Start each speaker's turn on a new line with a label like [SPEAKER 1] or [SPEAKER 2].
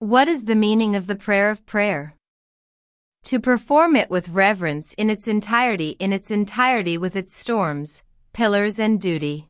[SPEAKER 1] What is the meaning of the prayer of prayer? To perform it with reverence in its entirety in its entirety with its storms, pillars and duty.